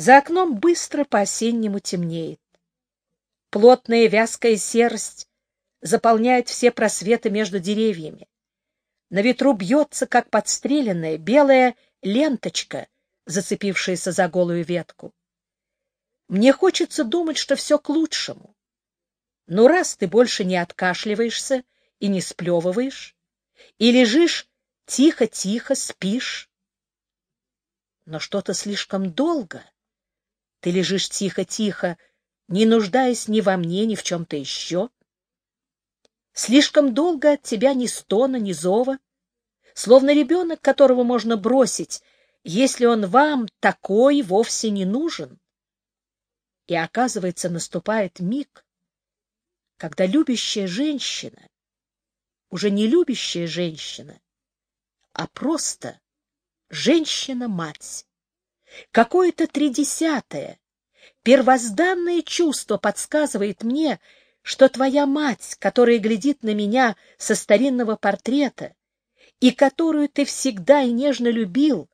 За окном быстро по-осеннему темнеет. Плотная вязкая серость заполняет все просветы между деревьями. На ветру бьется, как подстреленная, белая ленточка, зацепившаяся за голую ветку. Мне хочется думать, что все к лучшему. Но раз ты больше не откашливаешься и не сплевываешь, и лежишь тихо-тихо, спишь, но что-то слишком долго. Ты лежишь тихо-тихо, не нуждаясь ни во мне, ни в чем-то еще. Слишком долго от тебя ни стона, ни зова, словно ребенок, которого можно бросить, если он вам такой вовсе не нужен. И, оказывается, наступает миг, когда любящая женщина, уже не любящая женщина, а просто женщина-мать, какое-то тридесятое, первозданное чувство подсказывает мне, что твоя мать, которая глядит на меня со старинного портрета, и которую ты всегда и нежно любил,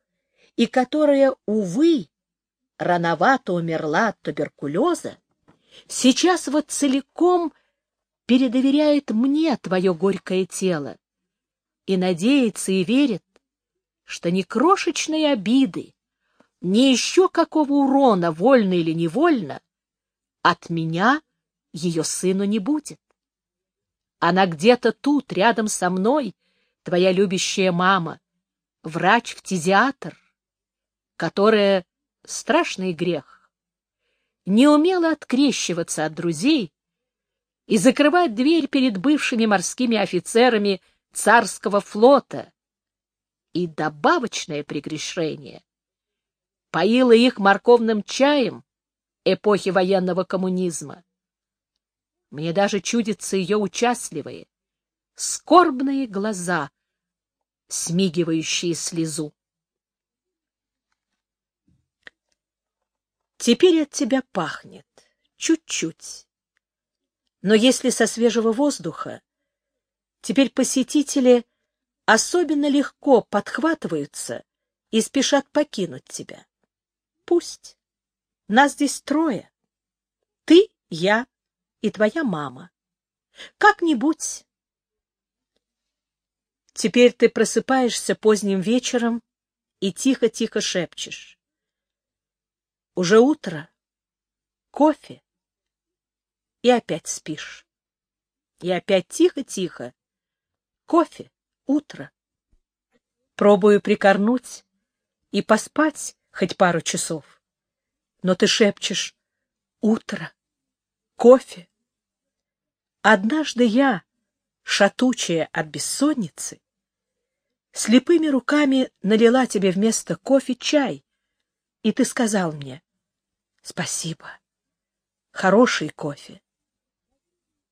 и которая, увы, рановато умерла от туберкулеза, сейчас вот целиком передоверяет мне твое горькое тело и надеется и верит, что ни крошечной обиды, ни еще какого урона, вольно или невольно, от меня ее сыну не будет. Она где-то тут, рядом со мной, твоя любящая мама, врач-фтизиатр, которая, страшный грех, не умела открещиваться от друзей и закрывать дверь перед бывшими морскими офицерами царского флота. И добавочное прегрешение поила их морковным чаем эпохи военного коммунизма. Мне даже чудятся ее участливые, скорбные глаза, смигивающие слезу. Теперь от тебя пахнет, чуть-чуть. Но если со свежего воздуха, теперь посетители особенно легко подхватываются и спешат покинуть тебя. Пусть. Нас здесь трое. Ты, я и твоя мама. Как-нибудь. Теперь ты просыпаешься поздним вечером и тихо-тихо шепчешь. Уже утро, кофе, и опять спишь. И опять тихо-тихо, кофе, утро. Пробую прикорнуть и поспать хоть пару часов. Но ты шепчешь «Утро, кофе». Однажды я, шатучая от бессонницы, слепыми руками налила тебе вместо кофе чай, и ты сказал мне «Спасибо, хороший кофе».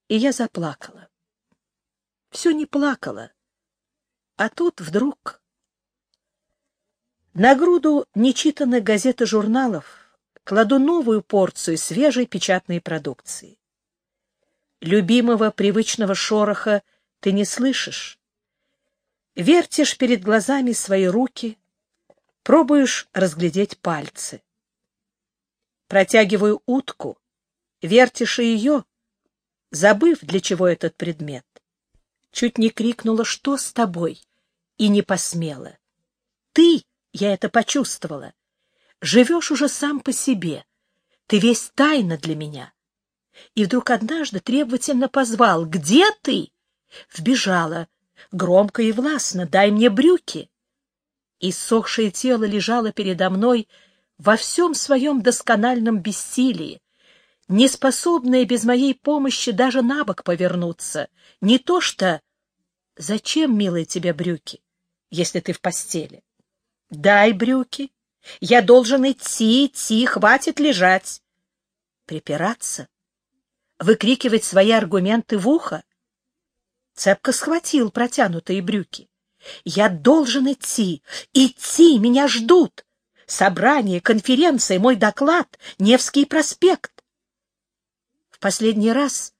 И я заплакала. Все не плакала, а тут вдруг на груду нечитанных газет и журналов кладу новую порцию свежей печатной продукции. Любимого привычного шороха ты не слышишь. Вертишь перед глазами свои руки, пробуешь разглядеть пальцы. Протягиваю утку, вертишь и ее, забыв, для чего этот предмет. Чуть не крикнула, что с тобой, и не посмела. Ты я это почувствовала. Живешь уже сам по себе. Ты весь тайна для меня. И вдруг однажды требовательно позвал. «Где ты?» Вбежала. Громко и властно. «Дай мне брюки». Иссохшее тело лежало передо мной во всем своем доскональном бессилии, неспособное без моей помощи даже на бок повернуться. Не то что... Зачем, милые, тебе брюки, если ты в постели? Дай брюки. Я должен идти, идти, хватит лежать. Припираться? Выкрикивать свои аргументы в ухо? Цепко схватил протянутые брюки. Я должен идти, идти, меня ждут. Собрание, конференция, мой доклад, Невский проспект. В последний раз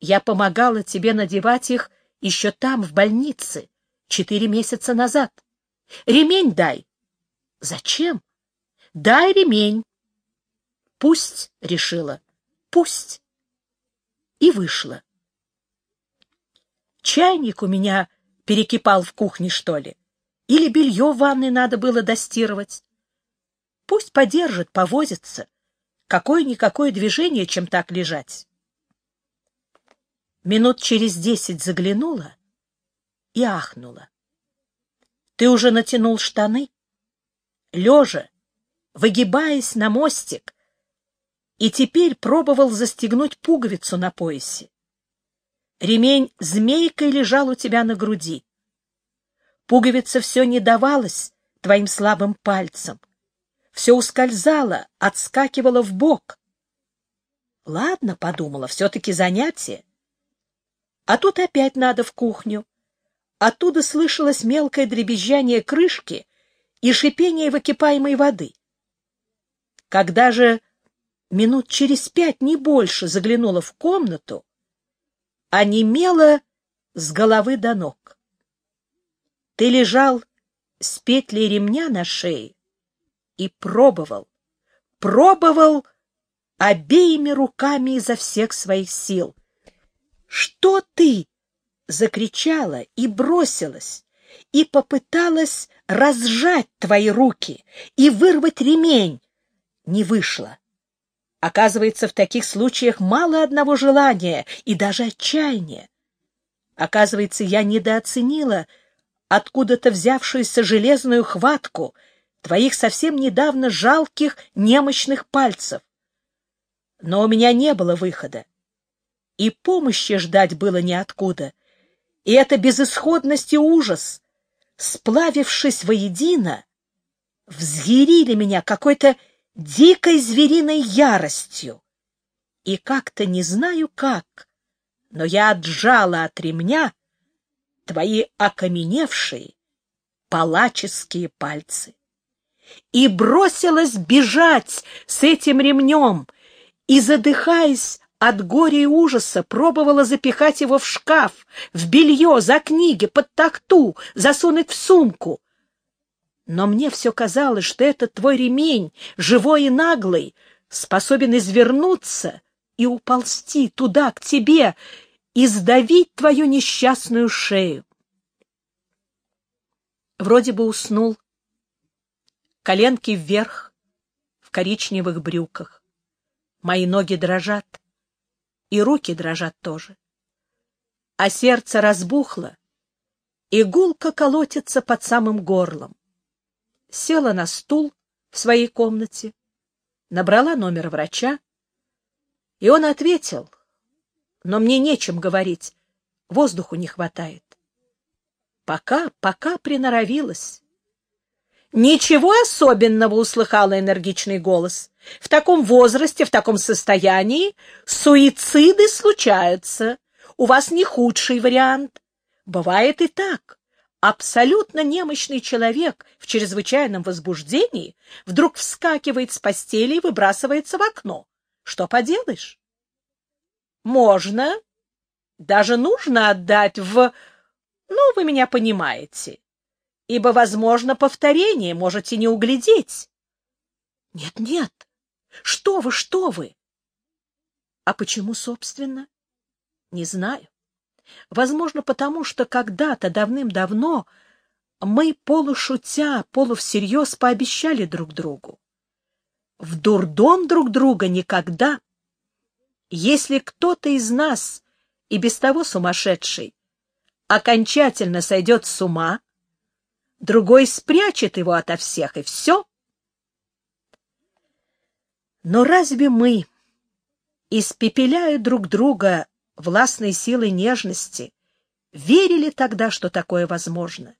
я помогала тебе надевать их еще там, в больнице, четыре месяца назад. Ремень дай. Зачем? Дай ремень. Пусть, решила, пусть. И вышла. Чайник у меня перекипал в кухне, что ли? Или белье в ванной надо было достирывать? Пусть подержит, повозится. Какое-никакое движение, чем так лежать. Минут через десять заглянула и ахнула. Ты уже натянул штаны? Лежа, выгибаясь на мостик, и теперь пробовал застегнуть пуговицу на поясе. Ремень змейкой лежал у тебя на груди. Пуговица все не давалась твоим слабым пальцам. Все ускользало, отскакивало в бок. Ладно, подумала, все-таки занятие. А тут опять надо в кухню. Оттуда слышалось мелкое дребезжание крышки и шипение выкипаемой воды. Когда же минут через пять, не больше, заглянула в комнату, онемела с головы до ног. Ты лежал с петлей ремня на шее и пробовал, пробовал обеими руками изо всех своих сил. «Что ты?» — закричала и бросилась, и попыталась разжать твои руки и вырвать ремень. Не вышло. Оказывается, в таких случаях мало одного желания и даже отчаяния. Оказывается, я недооценила откуда-то взявшуюся железную хватку твоих совсем недавно жалких немощных пальцев. Но у меня не было выхода. И помощи ждать было неоткуда. И эта безысходность и ужас, сплавившись воедино, взъярили меня какой-то дикой звериной яростью. И как-то не знаю как, но я отжала от ремня твои окаменевшие палаческие пальцы и бросилась бежать с этим ремнем, и, задыхаясь от горя и ужаса, пробовала запихать его в шкаф, в белье, за книги, под такту, засунуть в сумку. Но мне все казалось, что этот твой ремень, живой и наглый, способен извернуться и уползти туда, к тебе, и сдавить твою несчастную шею. Вроде бы уснул, коленки вверх, в коричневых брюках. Мои ноги дрожат, и руки дрожат тоже. А сердце разбухло, и гулко колотится под самым горлом села на стул в своей комнате, набрала номер врача, и он ответил, но мне нечем говорить, воздуху не хватает. Пока, пока приноровилась. Ничего особенного, услыхала энергичный голос. В таком возрасте, в таком состоянии суициды случаются. У вас не худший вариант. Бывает и так абсолютно немощный человек в чрезвычайном возбуждении вдруг вскакивает с постели и выбрасывается в окно. Что поделаешь? Можно, даже нужно отдать в... Ну, вы меня понимаете. Ибо, возможно, повторение можете не углядеть. Нет-нет, что вы, что вы? А почему, собственно? Не знаю. Возможно, потому что когда-то давным-давно мы, полушутя, полувсерьез, пообещали друг другу. В дурдом друг друга никогда. Если кто-то из нас, и без того сумасшедший, окончательно сойдет с ума, другой спрячет его ото всех, и все. Но разве мы, испепеляя друг друга властной силой нежности, верили тогда, что такое возможно.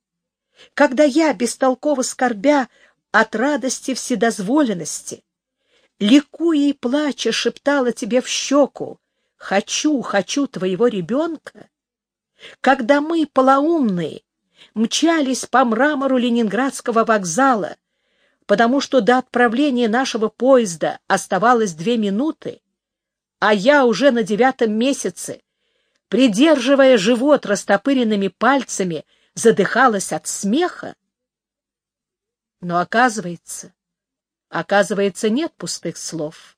Когда я, бестолково скорбя от радости вседозволенности, ликуя и плача, шептала тебе в щеку «Хочу, хочу твоего ребенка», когда мы, полоумные, мчались по мрамору Ленинградского вокзала, потому что до отправления нашего поезда оставалось две минуты, а я уже на девятом месяце, придерживая живот растопыренными пальцами, задыхалась от смеха. Но оказывается, оказывается, нет пустых слов.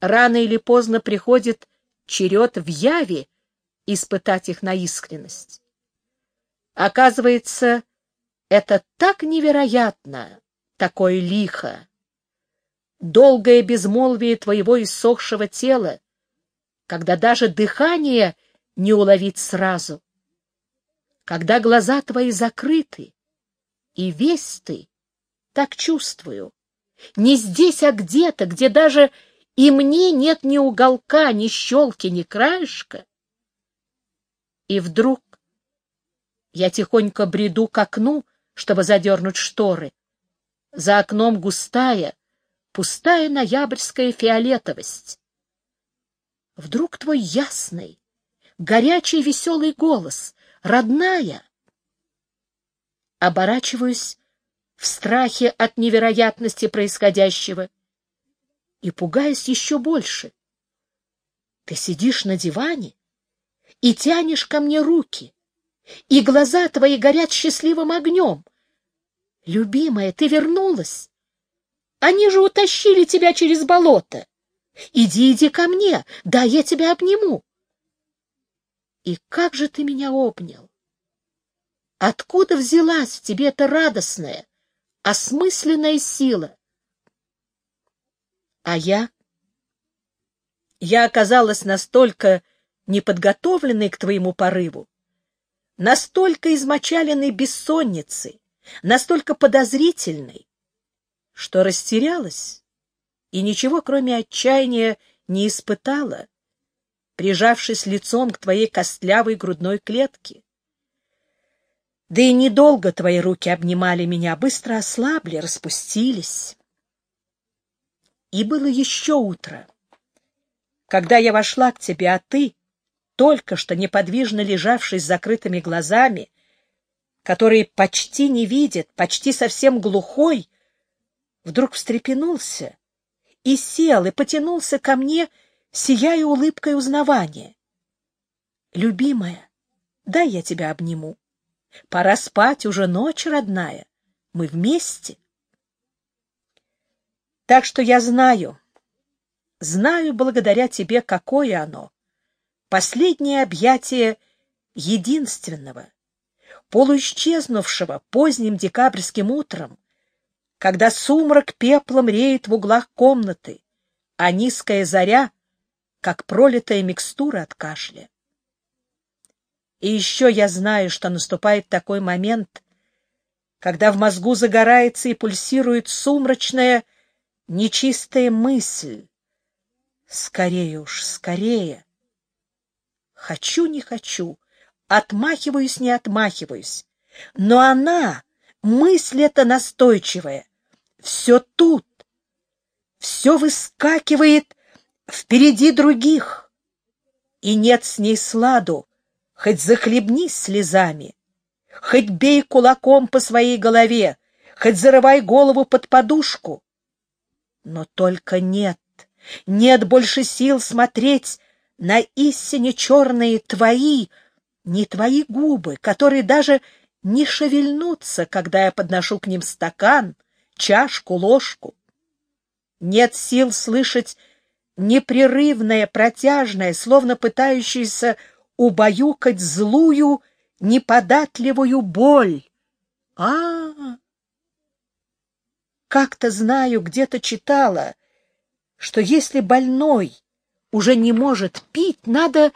рано или поздно приходит черед в яве испытать их на искренность. Оказывается, это так невероятно, такое лихо. Долгое безмолвие твоего иссохшего тела, когда даже дыхание не уловить сразу, когда глаза твои закрыты, и весь ты, так чувствую, не здесь, а где-то, где даже и мне нет ни уголка, ни щелки, ни краешка. И вдруг я тихонько бреду к окну, чтобы задернуть шторы. За окном густая, пустая ноябрьская фиолетовость. Вдруг твой ясный, горячий веселый голос, родная. Оборачиваюсь в страхе от невероятности происходящего и пугаюсь еще больше. Ты сидишь на диване и тянешь ко мне руки, и глаза твои горят счастливым огнем. Любимая, ты вернулась. Они же утащили тебя через болото. Иди, иди ко мне, да я тебя обниму. И как же ты меня обнял! Откуда взялась в тебе эта радостная, осмысленная сила? А я? Я оказалась настолько неподготовленной к твоему порыву, настолько измочаленной бессонницей, настолько подозрительной, что растерялась и ничего, кроме отчаяния, не испытала, прижавшись лицом к твоей костлявой грудной клетке. Да и недолго твои руки обнимали меня, быстро ослабли, распустились. И было еще утро. Когда я вошла к тебе, а ты, только что неподвижно лежавший с закрытыми глазами, который почти не видит, почти совсем глухой, вдруг встрепенулся и сел, и потянулся ко мне, сияя улыбкой узнавания. «Любимая, дай я тебя обниму. Пора спать, уже ночь родная. Мы вместе». Так что я знаю, знаю благодаря тебе, какое оно. Последнее объятие единственного, полуисчезнувшего поздним декабрьским утром, когда сумрак пеплом реет в углах комнаты, а низкая заря, как пролитая микстура от кашля. И еще я знаю, что наступает такой момент, когда в мозгу загорается и пульсирует сумрачная нечистая мысль. Скорее уж, скорее. Хочу, не хочу, отмахиваюсь, не отмахиваюсь. Но она, мысль эта настойчивая, все тут, все выскакивает впереди других. И нет с ней сладу, хоть захлебнись слезами, хоть бей кулаком по своей голове, хоть зарывай голову под подушку. Но только нет, нет больше сил смотреть на истине черные твои, не твои губы, которые даже не шевельнутся, когда я подношу к ним стакан, чашку, ложку. Нет сил слышать непрерывное, протяжное, словно пытающееся убаюкать злую, неподатливую боль. А, -а, -а как-то знаю, где-то читала, что если больной уже не может пить, надо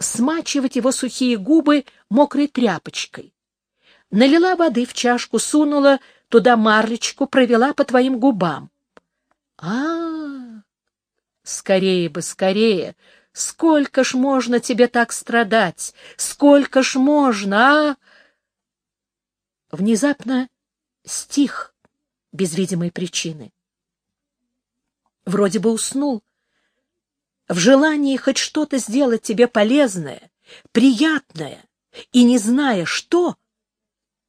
смачивать его сухие губы мокрой тряпочкой. Налила воды в чашку, сунула туда марлечку, провела по твоим губам. А, -а, -а скорее бы, скорее! Сколько ж можно тебе так страдать? Сколько ж можно, а? Внезапно стих без видимой причины. Вроде бы уснул. В желании хоть что-то сделать тебе полезное, приятное, и не зная что,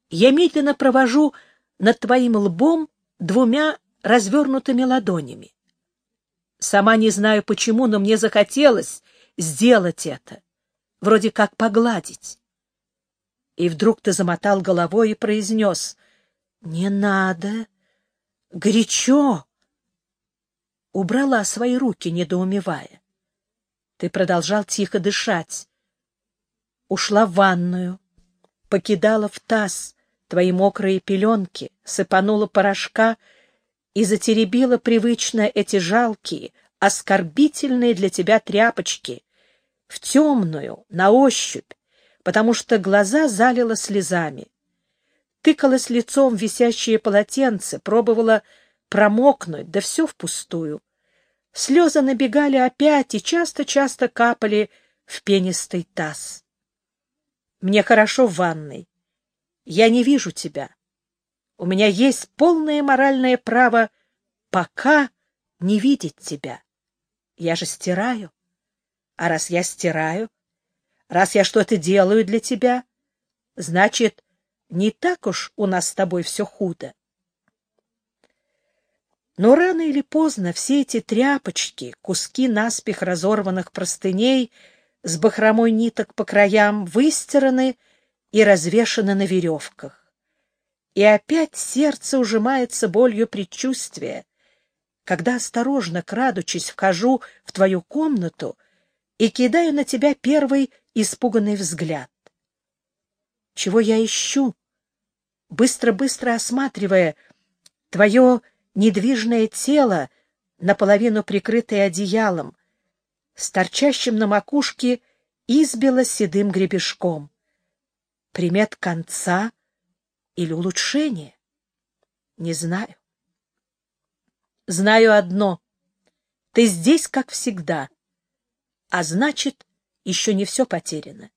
я медленно провожу над твоим лбом двумя развернутыми ладонями. Сама не знаю почему, но мне захотелось сделать это, вроде как погладить. И вдруг ты замотал головой и произнес, «Не надо, горячо. убрала свои руки, недоумевая. Ты продолжал тихо дышать. Ушла в ванную, покидала в таз твои мокрые пеленки, сыпанула порошка и затеребила привычно эти жалкие, оскорбительные для тебя тряпочки, в темную, на ощупь, потому что глаза залило слезами. Тыкалась лицом в висящее полотенце, пробовала промокнуть, да все впустую. Слезы набегали опять и часто-часто капали в пенистый таз. Мне хорошо в ванной. Я не вижу тебя. У меня есть полное моральное право пока не видеть тебя. Я же стираю. А раз я стираю, раз я что-то делаю для тебя, значит, не так уж у нас с тобой все худо. Но рано или поздно все эти тряпочки, куски наспех разорванных простыней с бахромой ниток по краям выстираны и развешаны на веревках. И опять сердце ужимается болью предчувствия, когда осторожно, крадучись, вхожу в твою комнату и кидаю на тебя первый испуганный взгляд. Чего я ищу? Быстро-быстро осматривая твое недвижное тело, наполовину прикрытое одеялом, с торчащим на макушке избило седым гребешком. Примет конца или улучшения? Не знаю. Знаю одно. Ты здесь, как всегда. А значит, еще не все потеряно.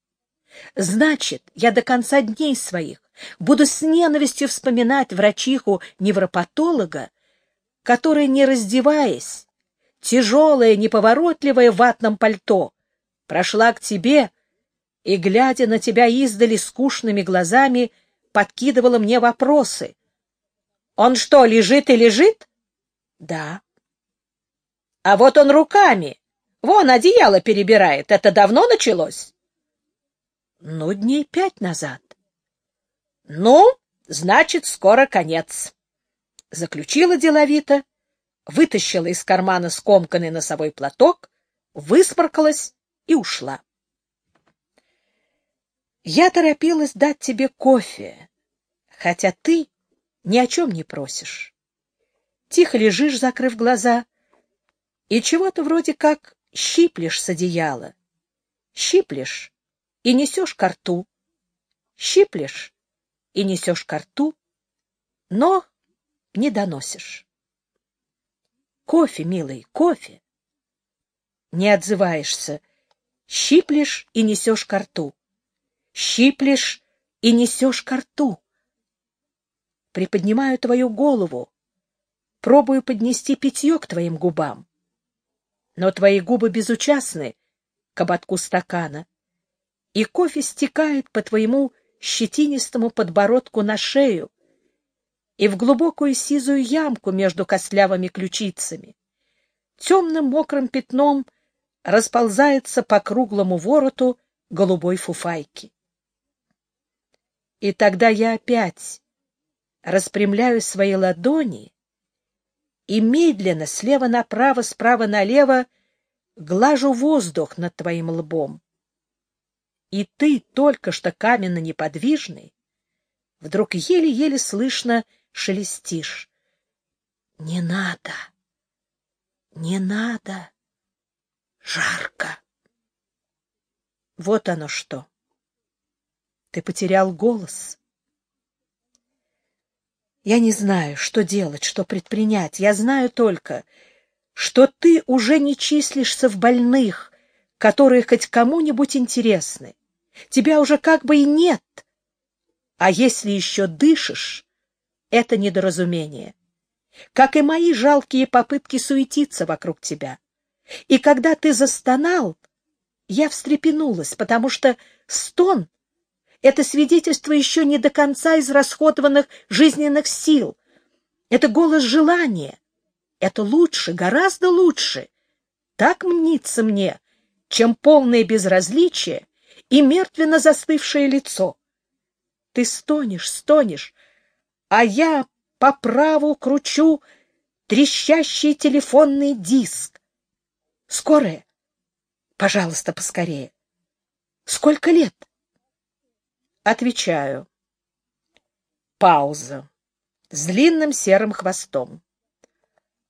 Значит, я до конца дней своих буду с ненавистью вспоминать врачиху-невропатолога, которая, не раздеваясь, тяжелая, неповоротливая в ватном пальто, прошла к тебе и, глядя на тебя издали скучными глазами, подкидывала мне вопросы. «Он что, лежит и лежит?» Да. А вот он руками. Вон одеяло перебирает. Это давно началось? Ну, дней пять назад. Ну, значит, скоро конец. Заключила деловито, вытащила из кармана скомканный носовой платок, выспаркалась и ушла. Я торопилась дать тебе кофе, хотя ты ни о чем не просишь тихо лежишь, закрыв глаза, и чего-то вроде как щиплешь с одеяла. Щиплешь и несешь ко рту. Щиплешь и несешь ко рту, но не доносишь. Кофе, милый, кофе. Не отзываешься. Щиплешь и несешь ко рту. Щиплешь и несешь ко рту. Приподнимаю твою голову, пробую поднести питье к твоим губам. Но твои губы безучастны к ободку стакана, и кофе стекает по твоему щетинистому подбородку на шею и в глубокую сизую ямку между костлявыми ключицами. Темным мокрым пятном расползается по круглому вороту голубой фуфайки. И тогда я опять распрямляю свои ладони и медленно, слева направо, справа налево, глажу воздух над твоим лбом. И ты, только что каменно неподвижный, вдруг еле-еле слышно шелестишь. Не надо, не надо, жарко. Вот оно что. Ты потерял голос. Я не знаю, что делать, что предпринять. Я знаю только, что ты уже не числишься в больных, которые хоть кому-нибудь интересны. Тебя уже как бы и нет. А если еще дышишь, это недоразумение. Как и мои жалкие попытки суетиться вокруг тебя. И когда ты застонал, я встрепенулась, потому что стон это свидетельство еще не до конца израсходованных жизненных сил. Это голос желания. Это лучше, гораздо лучше. Так мнится мне, чем полное безразличие и мертвенно застывшее лицо. Ты стонешь, стонешь, а я по праву кручу трещащий телефонный диск. Скорая? Пожалуйста, поскорее. Сколько лет? Отвечаю. Пауза. С длинным серым хвостом.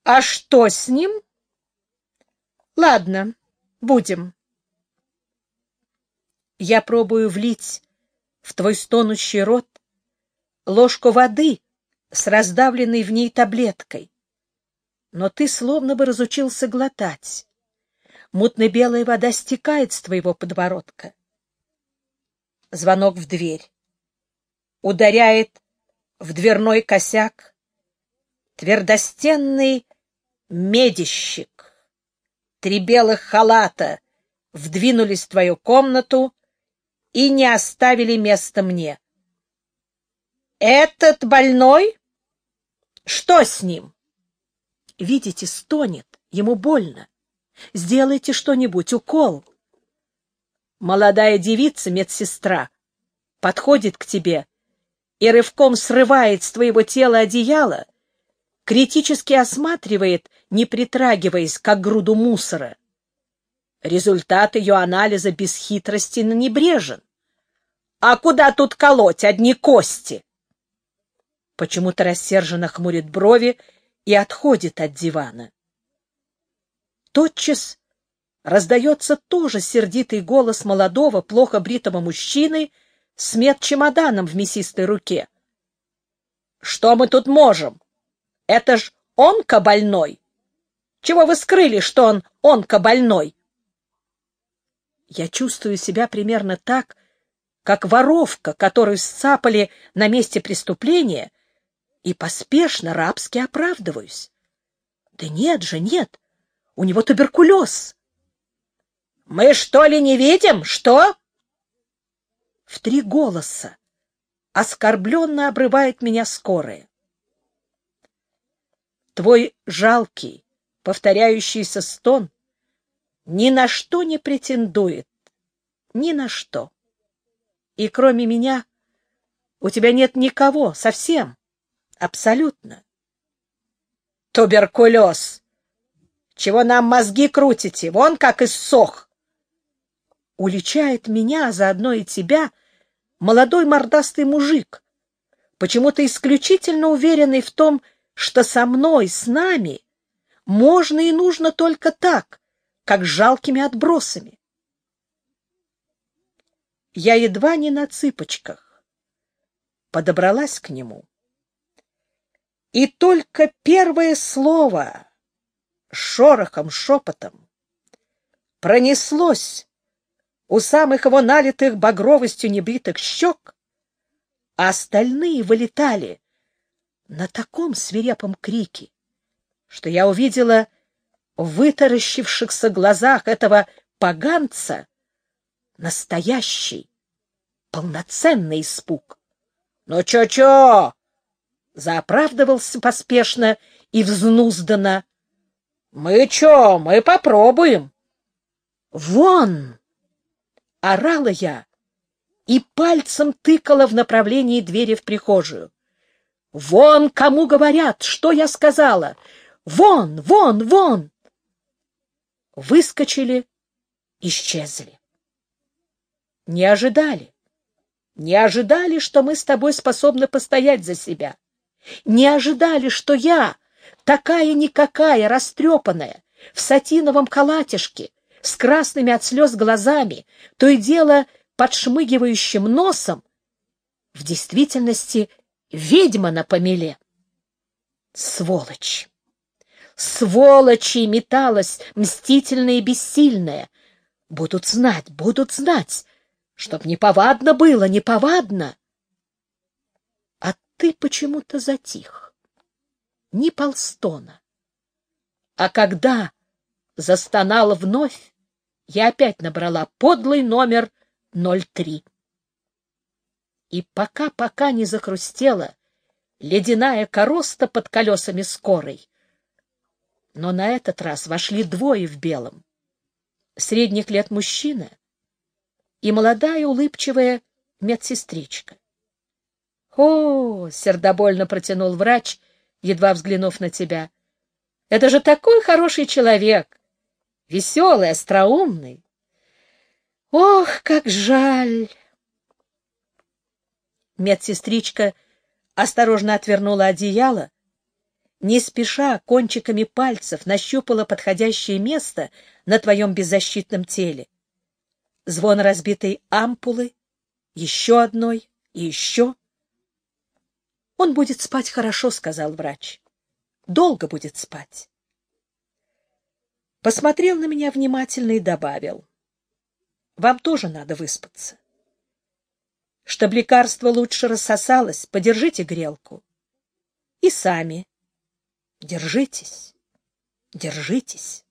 А что с ним? Ладно, будем. Я пробую влить в твой стонущий рот ложку воды с раздавленной в ней таблеткой. Но ты словно бы разучился глотать. Мутно-белая вода стекает с твоего подбородка. Звонок в дверь. Ударяет в дверной косяк твердостенный медищик. Три белых халата вдвинулись в твою комнату и не оставили места мне. Этот больной? Что с ним? Видите, стонет, ему больно. Сделайте что-нибудь, укол. Молодая девица, медсестра, подходит к тебе и рывком срывает с твоего тела одеяло, критически осматривает, не притрагиваясь, как груду мусора. Результат ее анализа бесхитрости небрежен. А куда тут колоть одни кости? Почему-то рассерженно хмурит брови и отходит от дивана. Тотчас раздается тоже сердитый голос молодого, плохо бритого мужчины с мед-чемоданом в мясистой руке. — Что мы тут можем? Это ж онко-больной! Чего вы скрыли, что он онко-больной? Я чувствую себя примерно так, как воровка, которую сцапали на месте преступления, и поспешно рабски оправдываюсь. Да нет же, нет, у него туберкулез. Мы что ли не видим? Что? В три голоса оскорбленно обрывает меня скорая. Твой жалкий, повторяющийся стон ни на что не претендует, ни на что. И кроме меня у тебя нет никого совсем, абсолютно. Туберкулез! Чего нам мозги крутите? Вон как иссох! Уличает меня, а заодно и тебя, молодой мордастый мужик, почему-то исключительно уверенный в том, что со мной, с нами, можно и нужно только так, как с жалкими отбросами. Я едва не на цыпочках подобралась к нему. И только первое слово шорохом, шепотом пронеслось у самых его налитых багровостью небритых щек, а остальные вылетали на таком свирепом крике, что я увидела в вытаращившихся глазах этого поганца настоящий, полноценный испуг. — Ну чё-чё? — заоправдывался поспешно и взнузданно. — Мы чё, мы попробуем. — Вон! — орала я и пальцем тыкала в направлении двери в прихожую. — Вон кому говорят, что я сказала! Вон, вон, вон! выскочили, исчезли. Не ожидали. Не ожидали, что мы с тобой способны постоять за себя. Не ожидали, что я, такая-никакая, растрепанная, в сатиновом халатишке, с красными от слез глазами, то и дело подшмыгивающим носом, в действительности ведьма на помеле. Сволочь! сволочи металась, мстительная и бессильная. Будут знать, будут знать, чтоб неповадно было, неповадно. Ты почему-то затих. Ни полстона. А когда застонала вновь, я опять набрала подлый номер 03. И пока-пока не захрустела ледяная короста под колесами скорой, но на этот раз вошли двое в белом. Средних лет мужчина и молодая улыбчивая медсестричка. — О, — сердобольно протянул врач, едва взглянув на тебя, Это же такой хороший человек, веселый, остроумный. Ох, как жаль! Медсестричка осторожно отвернула одеяло, не спеша кончиками пальцев нащупала подходящее место на твоем беззащитном теле. Звон разбитой ампулы, еще одной и еще. Он будет спать хорошо, — сказал врач. Долго будет спать. Посмотрел на меня внимательно и добавил. Вам тоже надо выспаться. Чтобы лекарство лучше рассосалось, подержите грелку. И сами держитесь, держитесь.